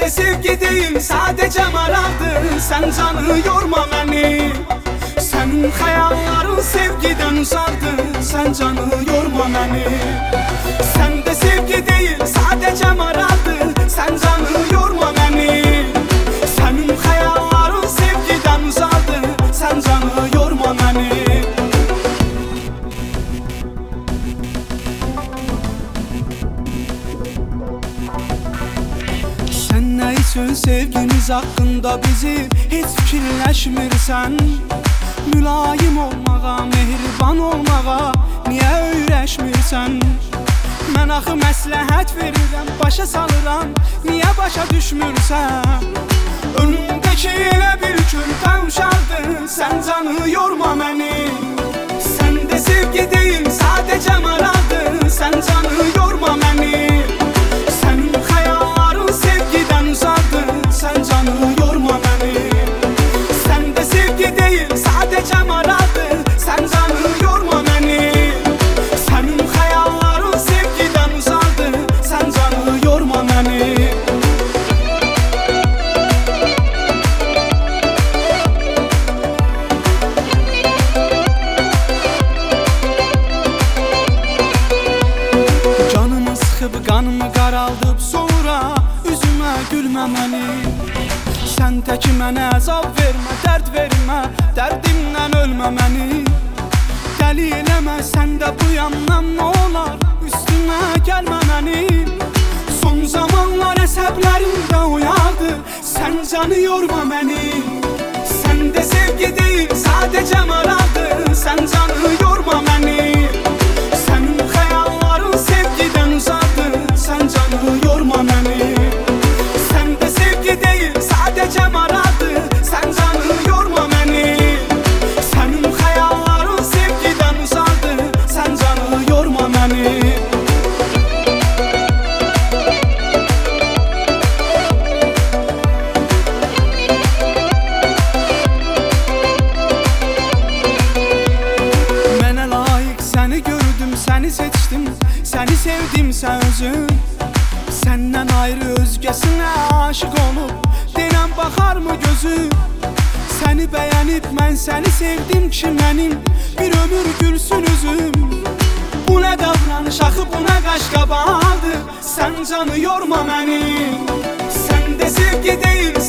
De sevgi değil sadece maraqdır Sen canı yorma beni. Senin hayalların sevgiden uzaqdır Sen canı yorma beni. Sen de sevgi değil sadece maraqdır Sen canı yorma beni İçin sevgimiz hakkında bizi hiç fikirləşmirsən Mülayim olmağa, mehriban olmağa niyə öyrəşmirsən Mən axı məsləhət verirəm, başa salıram, niyə başa düşmürsən Önümdəki elə bir körpə uşaqdır, sən canı yorma məni Sən də sevgi deyil, sadəcə maraqdır, sən canı yorma üzümə gülməməni Sən təki mənə əzab vermə, dərd vermə Dərdimdən ölməməni Dəli eləmə, sən də bu yandan nə olar Üstümə gəlməməni Son zamanlar əsəblərimdə oyaqdı Sən canı yorma məni Sən də sevgi deyil, sadəcə maraqdır Sən canı yorma məni Sənin xəyalların sevgidən uzaqdır Sən canı yorma məni Səni sevdim sən özün Səndən ayrı özgəsinə aşiq olub Denən baxarmı gözüm? Səni bəyənib mən səni sevdim ki mənim Bir ömür gülsün üzüm. Bu nə davranış axı bu nə qaşqabaqdır Sən canı yorma məni Sən də sevgi deyil